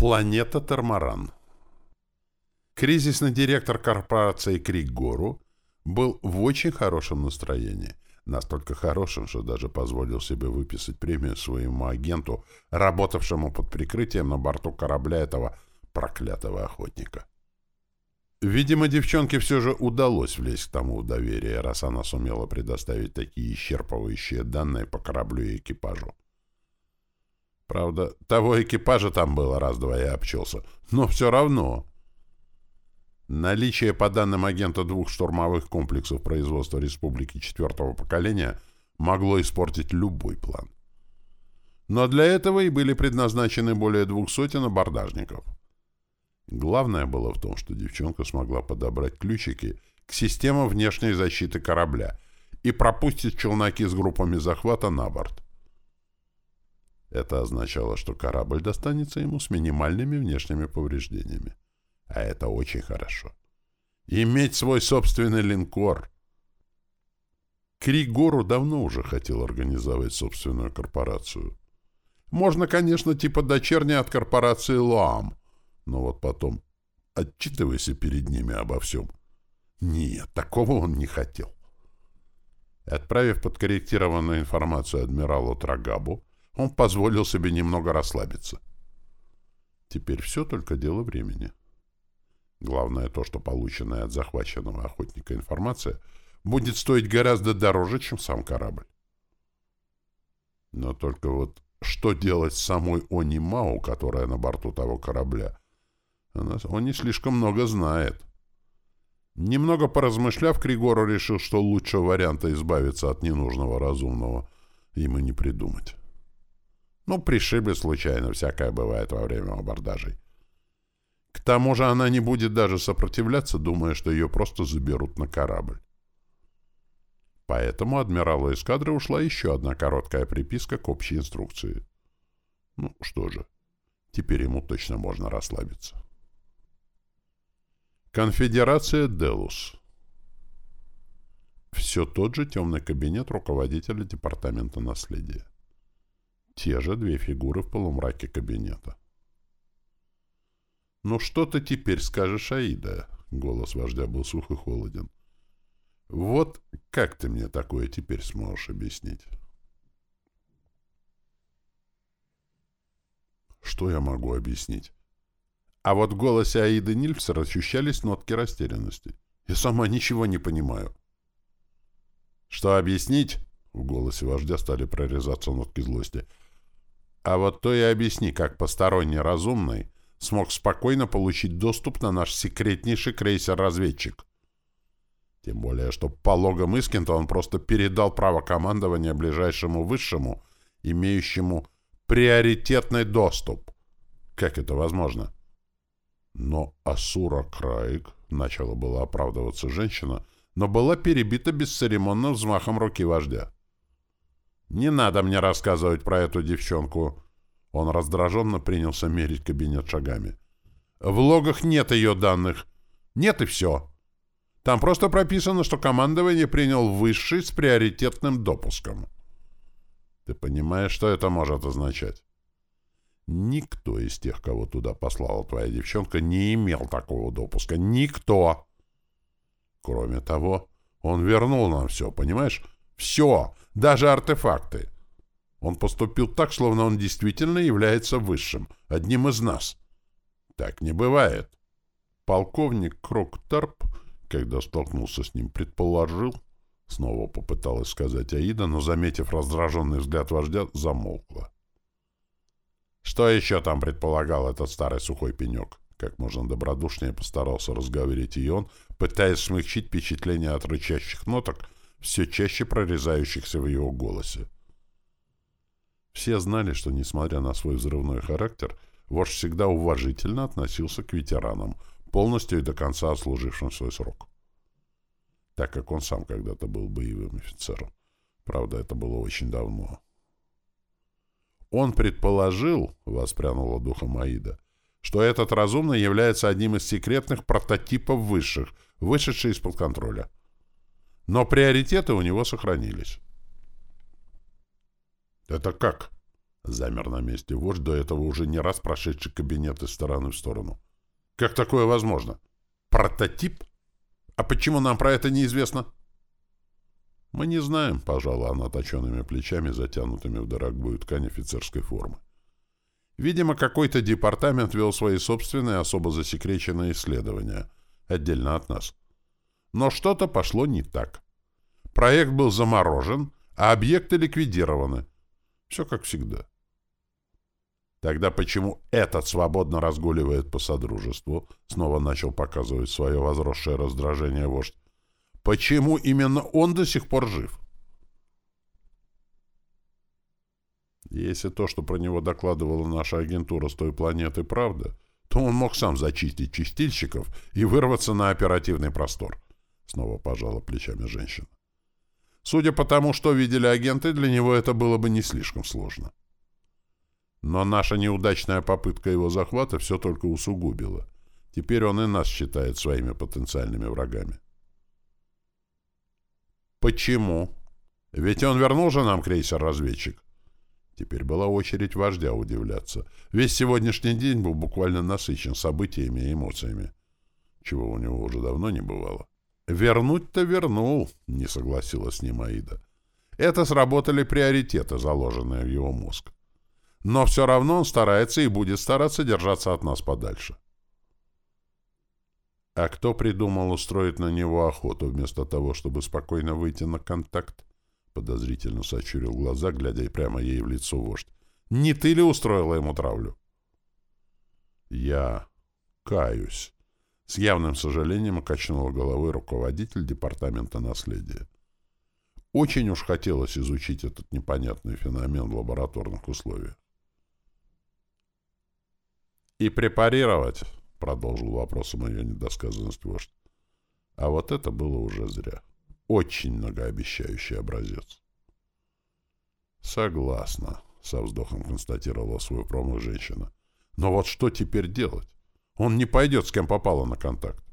Планета Тормаран. Кризисный директор корпорации Кригору был в очень хорошем настроении. Настолько хорошим, что даже позволил себе выписать премию своему агенту, работавшему под прикрытием на борту корабля этого проклятого охотника. Видимо, девчонке все же удалось влезть к тому в доверие, раз она сумела предоставить такие исчерпывающие данные по кораблю и экипажу. Правда, того экипажа там было раз-два и обчелся. Но все равно. Наличие, по данным агента, двух штурмовых комплексов производства республики четвертого поколения могло испортить любой план. Но для этого и были предназначены более двух сотен абордажников. Главное было в том, что девчонка смогла подобрать ключики к системам внешней защиты корабля и пропустить челноки с группами захвата на борт. Это означало, что корабль достанется ему с минимальными внешними повреждениями. А это очень хорошо. Иметь свой собственный линкор. Кригору давно уже хотел организовать собственную корпорацию. Можно, конечно, типа дочерней от корпорации Лоам, но вот потом отчитывайся перед ними обо всем. Нет, такого он не хотел. Отправив подкорректированную информацию адмиралу Трагабу, он позволил себе немного расслабиться. Теперь все только дело времени. Главное то, что полученная от захваченного охотника информация будет стоить гораздо дороже, чем сам корабль. Но только вот что делать с самой Они Мау, которая на борту того корабля? Она, он не слишком много знает. Немного поразмышляв, Кригору решил, что лучшего варианта избавиться от ненужного разумного ему не придумать. Ну, пришибли случайно, всякое бывает во время абордажей. К тому же она не будет даже сопротивляться, думая, что ее просто заберут на корабль. Поэтому адмиралу эскадры ушла еще одна короткая приписка к общей инструкции. Ну, что же, теперь ему точно можно расслабиться. Конфедерация Делус. Все тот же темный кабинет руководителя Департамента наследия. Те же две фигуры в полумраке кабинета. «Ну что ты теперь скажешь, Аида?» — голос вождя был сух и холоден. «Вот как ты мне такое теперь сможешь объяснить?» Что я могу объяснить? А вот в голосе Аиды Нильфсер ощущались нотки растерянности. Я сама ничего не понимаю. «Что объяснить?» В голосе вождя стали прорезаться нотки злости. А вот то и объясни, как посторонний разумный смог спокойно получить доступ на наш секретнейший крейсер-разведчик. Тем более, что по логам Искента он просто передал право командования ближайшему высшему, имеющему приоритетный доступ. Как это возможно? Но Асура Краик, начала было оправдываться женщина, но была перебита бесцеремонным взмахом руки вождя. «Не надо мне рассказывать про эту девчонку!» Он раздраженно принялся мерить кабинет шагами. «В логах нет ее данных. Нет и все. Там просто прописано, что командование принял высший с приоритетным допуском. Ты понимаешь, что это может означать?» Никто из тех, кого туда послала твоя девчонка, не имел такого допуска. Никто! Кроме того, он вернул нам все, понимаешь? Все! Даже артефакты. Он поступил так, словно он действительно является высшим, одним из нас. Так не бывает. Полковник Кроктарп, когда столкнулся с ним, предположил, снова попыталась сказать Аида, но, заметив раздраженный взгляд вождя, замолкла. Что еще там предполагал этот старый сухой пенек? Как можно добродушнее постарался разговорить и он, пытаясь смягчить впечатление от рычащих ноток, все чаще прорезающихся в его голосе. Все знали, что, несмотря на свой взрывной характер, вождь всегда уважительно относился к ветеранам, полностью и до конца отслужившим свой срок. Так как он сам когда-то был боевым офицером. Правда, это было очень давно. Он предположил, — воспрянула духом Аида, — что этот разумный является одним из секретных прототипов высших, вышедший из-под контроля. Но приоритеты у него сохранились. «Это как?» Замер на месте вождь, до этого уже не раз прошедший кабинет из стороны в сторону. Как такое возможно? Прототип? А почему нам про это неизвестно? Мы не знаем, пожала она точенными плечами, затянутыми в дорогую ткань офицерской формы. Видимо, какой-то департамент вел свои собственные особо засекреченные исследования, отдельно от нас. Но что-то пошло не так. Проект был заморожен, а объекты ликвидированы. Все как всегда. Тогда почему этот свободно разгуливает по содружеству? Снова начал показывать свое возросшее раздражение вождь. Почему именно он до сих пор жив? Если то, что про него докладывала наша агентура с той планеты, правда, то он мог сам зачистить чистильщиков и вырваться на оперативный простор. Снова пожала плечами женщина. Судя по тому, что видели агенты, для него это было бы не слишком сложно. Но наша неудачная попытка его захвата все только усугубила. Теперь он и нас считает своими потенциальными врагами. Почему? Ведь он вернул же нам крейсер-разведчик. Теперь была очередь вождя удивляться. Весь сегодняшний день был буквально насыщен событиями и эмоциями, чего у него уже давно не бывало. «Вернуть-то вернул», — не согласилась с ним Аида. «Это сработали приоритеты, заложенные в его мозг. Но все равно он старается и будет стараться держаться от нас подальше». А кто придумал устроить на него охоту, вместо того, чтобы спокойно выйти на контакт? Подозрительно сочурил глаза, глядя прямо ей в лицо вождь. Не ты ли устроила ему травлю? Я каюсь. С явным сожалением качнул головой руководитель департамента наследия. Очень уж хотелось изучить этот непонятный феномен в лабораторных условиях. И препарировать продолжил вопросом ее недосказанность вождь. А вот это было уже зря. Очень многообещающий образец. Согласна, со вздохом констатировала свою промах женщина. Но вот что теперь делать? Он не пойдет, с кем попало на контакт.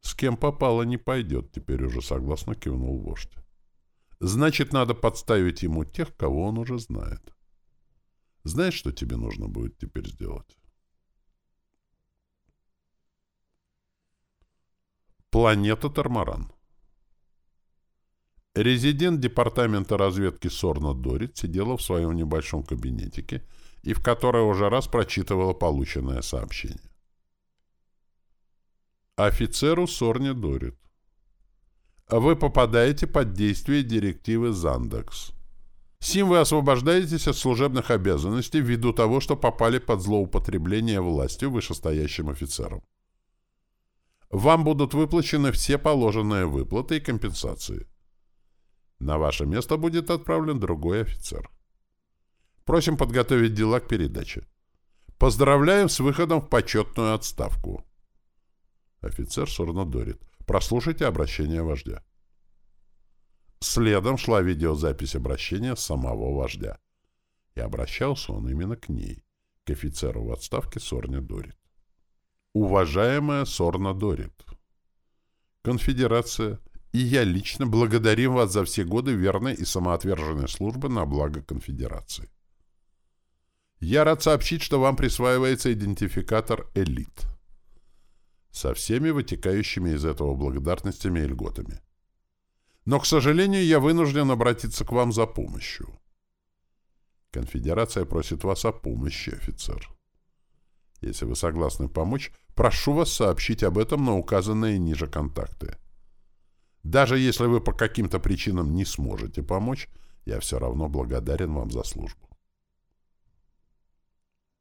С кем попало, не пойдет, теперь уже согласно кивнул вождь. Значит, надо подставить ему тех, кого он уже знает. Знаешь, что тебе нужно будет теперь сделать? Планета Тормаран. Резидент департамента разведки Сорна Дорит сидела в своем небольшом кабинетике и в которой уже раз прочитывала полученное сообщение. Офицеру Сорне Дорит. Вы попадаете под действие директивы Зандекс. Сим вы освобождаетесь от служебных обязанностей ввиду того, что попали под злоупотребление властью вышестоящим офицером вам будут выплачены все положенные выплаты и компенсации. На ваше место будет отправлен другой офицер. Просим подготовить дела к передаче. Поздравляем с выходом в почетную отставку. Офицер сурнодорит. Прослушайте обращение вождя. Следом шла видеозапись обращения самого вождя. И обращался он именно к ней, к офицеру в отставке Сорне Дорит. Уважаемая Сорна Дорит, Конфедерация и я лично благодарим вас за все годы верной и самоотверженной службы на благо Конфедерации. Я рад сообщить, что вам присваивается идентификатор «Элит» со всеми вытекающими из этого благодарностями и льготами. Но, к сожалению, я вынужден обратиться к вам за помощью. Конфедерация просит вас о помощи, офицер. Если вы согласны помочь, прошу вас сообщить об этом на указанные ниже контакты. Даже если вы по каким-то причинам не сможете помочь, я все равно благодарен вам за службу.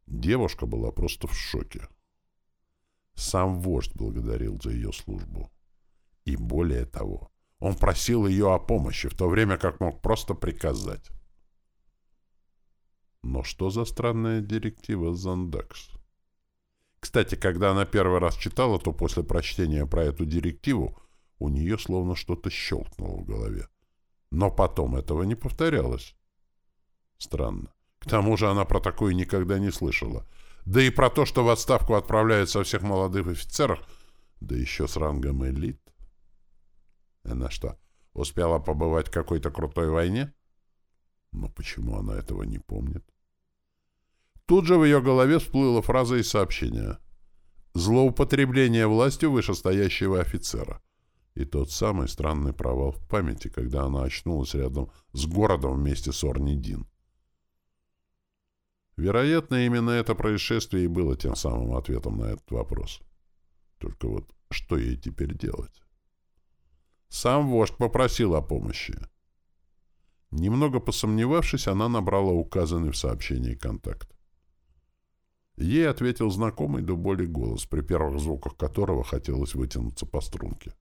Девушка была просто в шоке. Сам вождь благодарил за ее службу. И более того, он просил ее о помощи, в то время как мог просто приказать. Но что за странная директива Зандекс? Кстати, когда она первый раз читала, то после прочтения про эту директиву у нее словно что-то щелкнуло в голове. Но потом этого не повторялось. Странно. Тому же она про такое никогда не слышала. Да и про то, что в отставку отправляют со всех молодых офицеров, да еще с рангом элит. Она что, успела побывать в какой-то крутой войне? — Но почему она этого не помнит? Тут же в ее голове всплыла фраза из сообщения. «Злоупотребление властью вышестоящего офицера». И тот самый странный провал в памяти, когда она очнулась рядом с городом вместе с Орнидин. Вероятно, именно это происшествие и было тем самым ответом на этот вопрос. Только вот что ей теперь делать? Сам вождь попросил о помощи. Немного посомневавшись, она набрала указанный в сообщении контакт. Ей ответил знакомый до боли голос, при первых звуках которого хотелось вытянуться по струнке.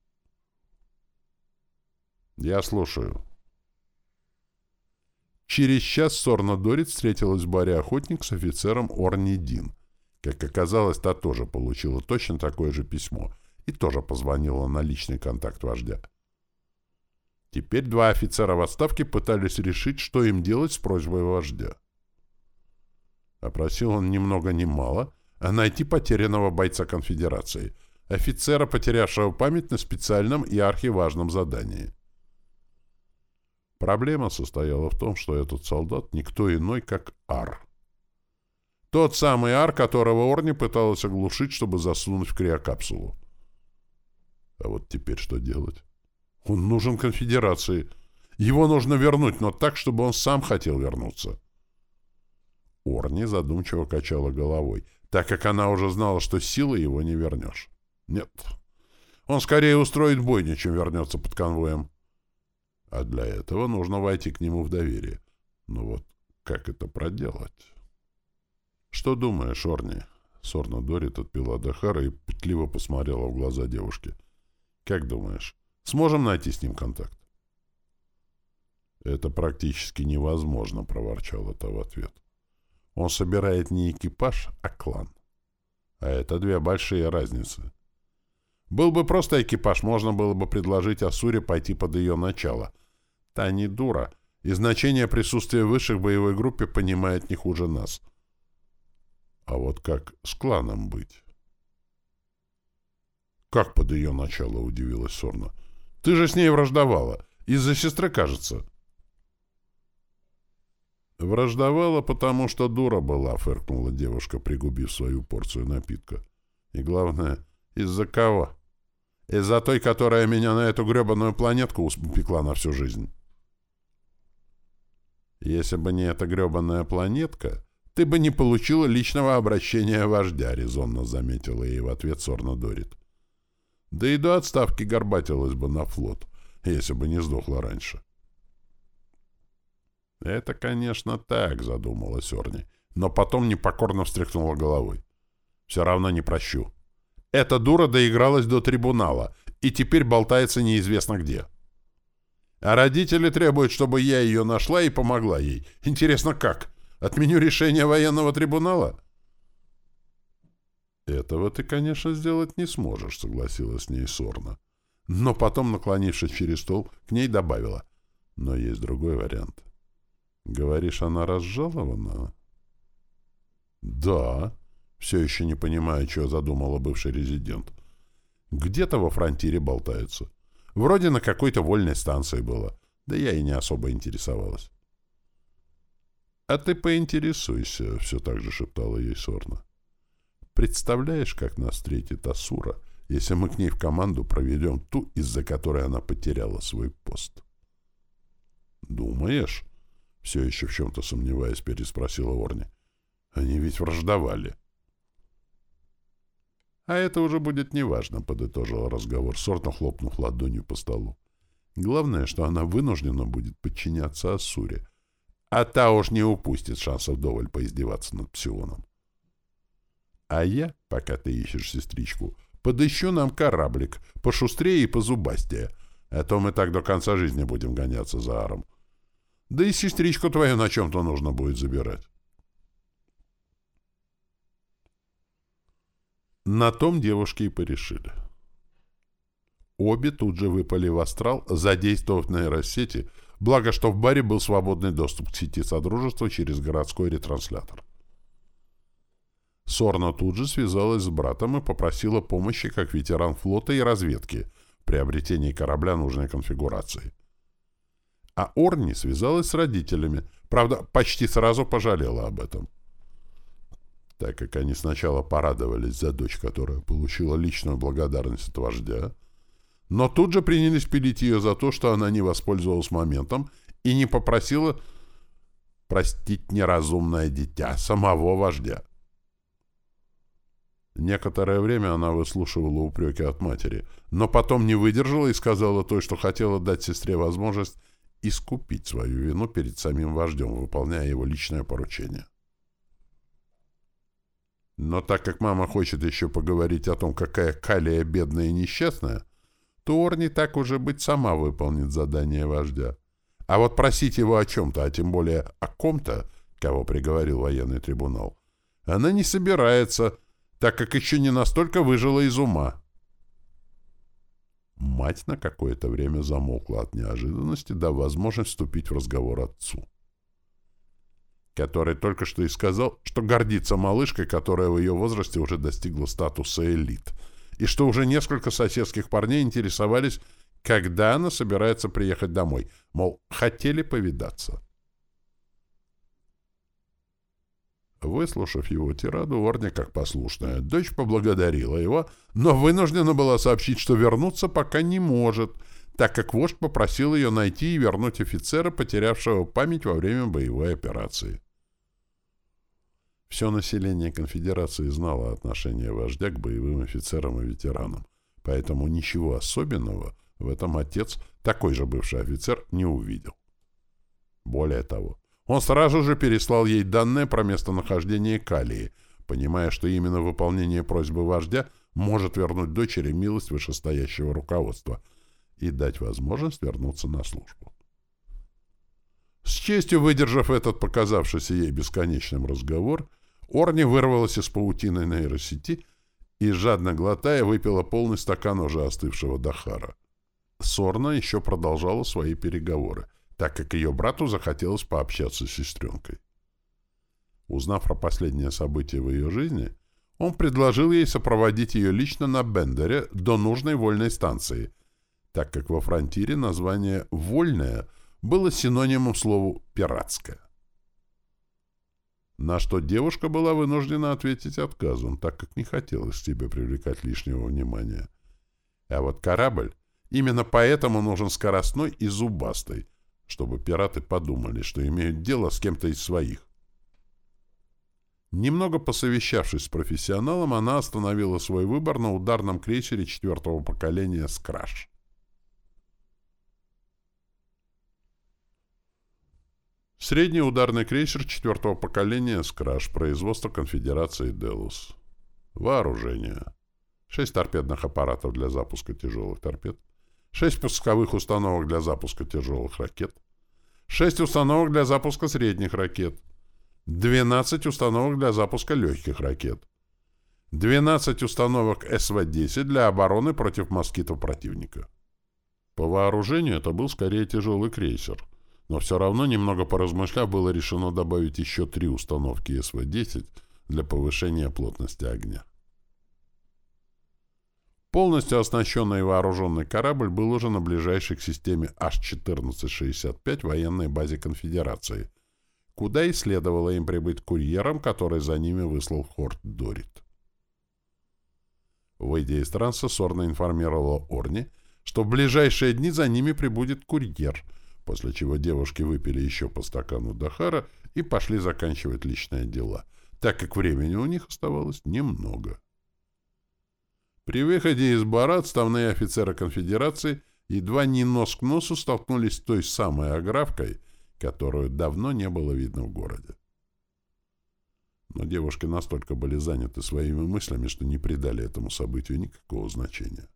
«Я слушаю». Через час Сорна Дорит встретилась в баре «Охотник» с офицером Орни Дин. Как оказалось, та тоже получила точно такое же письмо и тоже позвонила на личный контакт вождя. Теперь два офицера в отставке пытались решить, что им делать с просьбой вождя. Опросил он ни много ни мало, а найти потерянного бойца конфедерации, офицера, потерявшего память на специальном и архиважном задании. Проблема состояла в том, что этот солдат никто иной, как Ар. Тот самый Ар, которого Орни пыталась оглушить, чтобы засунуть в криокапсулу. А вот теперь что делать? Он нужен конфедерации. Его нужно вернуть, но так, чтобы он сам хотел вернуться. Орни задумчиво качала головой, так как она уже знала, что силы его не вернешь. Нет. Он скорее устроит бойню, чем вернется под конвоем. А для этого нужно войти к нему в доверие. Но ну вот как это проделать? Что думаешь, Орни? Сорна Дорит отпила Дахара и пытливо посмотрела в глаза девушки. Как думаешь, Сможем найти с ним контакт? Это практически невозможно, проворчал это в ответ. Он собирает не экипаж, а клан. А это две большие разницы. Был бы просто экипаж, можно было бы предложить Асуре пойти под ее начало. Та не дура, и значение присутствия высших в боевой группе понимает не хуже нас. А вот как с кланом быть? «Как под ее начало?» — удивилась Сорна. Ты же с ней враждовала. Из-за сестры, кажется. Враждовала, потому что дура была, фыркнула девушка, пригубив свою порцию напитка. И главное, из-за кого? Из-за той, которая меня на эту гребаную планетку упекла на всю жизнь. Если бы не эта гребаная планетка, ты бы не получила личного обращения вождя, резонно заметила ей в ответ Сорна Дорит. Да и до отставки горбатилась бы на флот, если бы не сдохла раньше. «Это, конечно, так», — задумалась Орни, но потом непокорно встряхнула головой. «Все равно не прощу. Эта дура доигралась до трибунала и теперь болтается неизвестно где. А родители требуют, чтобы я ее нашла и помогла ей. Интересно, как? Отменю решение военного трибунала?» «Этого ты, конечно, сделать не сможешь», — согласилась с ней Сорна. Но потом, наклонившись через стол, к ней добавила. «Но есть другой вариант. Говоришь, она разжалована?» «Да», — все еще не понимая, что задумала бывший резидент. «Где-то во фронтире болтается. Вроде на какой-то вольной станции было. Да я и не особо интересовалась». «А ты поинтересуйся», — все так же шептала ей Сорна. Представляешь, как нас встретит Асура, если мы к ней в команду проведем ту, из-за которой она потеряла свой пост? Думаешь? Все еще в чем-то сомневаясь, переспросила Орни. Они ведь враждовали. А это уже будет неважно, подытожил разговор, сортно хлопнув ладонью по столу. Главное, что она вынуждена будет подчиняться Асуре, а та уж не упустит шансов доволь поиздеваться над Псионом. А я, пока ты ищешь сестричку, подыщу нам кораблик, пошустрее и позубастее, а то мы так до конца жизни будем гоняться за Аром. Да и сестричку твою на чем-то нужно будет забирать. На том девушки и порешили. Обе тут же выпали в астрал, задействовав нейросети, благо что в баре был свободный доступ к сети Содружества через городской ретранслятор. Сорна тут же связалась с братом и попросила помощи как ветеран флота и разведки в приобретении корабля нужной конфигурации. А Орни связалась с родителями. Правда, почти сразу пожалела об этом. Так как они сначала порадовались за дочь, которая получила личную благодарность от вождя, но тут же принялись пилить ее за то, что она не воспользовалась моментом и не попросила простить неразумное дитя самого вождя. Некоторое время она выслушивала упреки от матери, но потом не выдержала и сказала той, что хотела дать сестре возможность искупить свою вину перед самим вождем, выполняя его личное поручение. Но так как мама хочет еще поговорить о том, какая Калия бедная и несчастная, то Орни так уже быть сама выполнит задание вождя. А вот просить его о чем-то, а тем более о ком-то, кого приговорил военный трибунал, она не собирается, так как еще не настолько выжила из ума. Мать на какое-то время замолкла от неожиданности, дав возможность вступить в разговор отцу, который только что и сказал, что гордится малышкой, которая в ее возрасте уже достигла статуса элит, и что уже несколько соседских парней интересовались, когда она собирается приехать домой, мол, хотели повидаться. Выслушав его тираду, Орни, как послушная дочь, поблагодарила его, но вынуждена была сообщить, что вернуться пока не может, так как вождь попросил ее найти и вернуть офицера, потерявшего память во время боевой операции. Все население конфедерации знало отношение вождя к боевым офицерам и ветеранам, поэтому ничего особенного в этом отец, такой же бывший офицер, не увидел. Более того, он сразу же переслал ей данные про местонахождение Калии, понимая, что именно выполнение просьбы вождя может вернуть дочери милость вышестоящего руководства и дать возможность вернуться на службу. С честью выдержав этот показавшийся ей бесконечным разговор, Орни вырвалась из паутины нейросети и, жадно глотая, выпила полный стакан уже остывшего Дахара. Сорна еще продолжала свои переговоры так как ее брату захотелось пообщаться с сестренкой. Узнав про последнее событие в ее жизни, он предложил ей сопроводить ее лично на Бендере до нужной вольной станции, так как во фронтире название «вольная» было синонимом слову «пиратская». На что девушка была вынуждена ответить отказом, так как не хотелось тебе привлекать лишнего внимания. А вот корабль именно поэтому нужен скоростной и зубастый, чтобы пираты подумали, что имеют дело с кем-то из своих. Немного посовещавшись с профессионалом, она остановила свой выбор на ударном крейсере четвертого поколения «Скраш». Средний ударный крейсер четвертого поколения «Скраш» производства конфедерации «Делус». Вооружение. Шесть торпедных аппаратов для запуска тяжелых торпед. 6 пусковых установок для запуска тяжелых ракет, 6 установок для запуска средних ракет, 12 установок для запуска легких ракет, 12 установок СВ-10 для обороны против москитов противника. По вооружению это был скорее тяжелый крейсер, но все равно, немного поразмышляв, было решено добавить еще три установки СВ-10 для повышения плотности огня. Полностью оснащенный и вооруженный корабль был уже на ближайшей к системе H-1465 военной базе Конфедерации, куда и следовало им прибыть курьером, который за ними выслал Хорт Дорит. Выйдя из транса, Сорна информировала Орни, что в ближайшие дни за ними прибудет курьер, после чего девушки выпили еще по стакану Дахара и пошли заканчивать личные дела, так как времени у них оставалось немного. При выходе из бара отставные офицеры конфедерации едва не нос к носу столкнулись с той самой аграфкой, которую давно не было видно в городе. Но девушки настолько были заняты своими мыслями, что не придали этому событию никакого значения.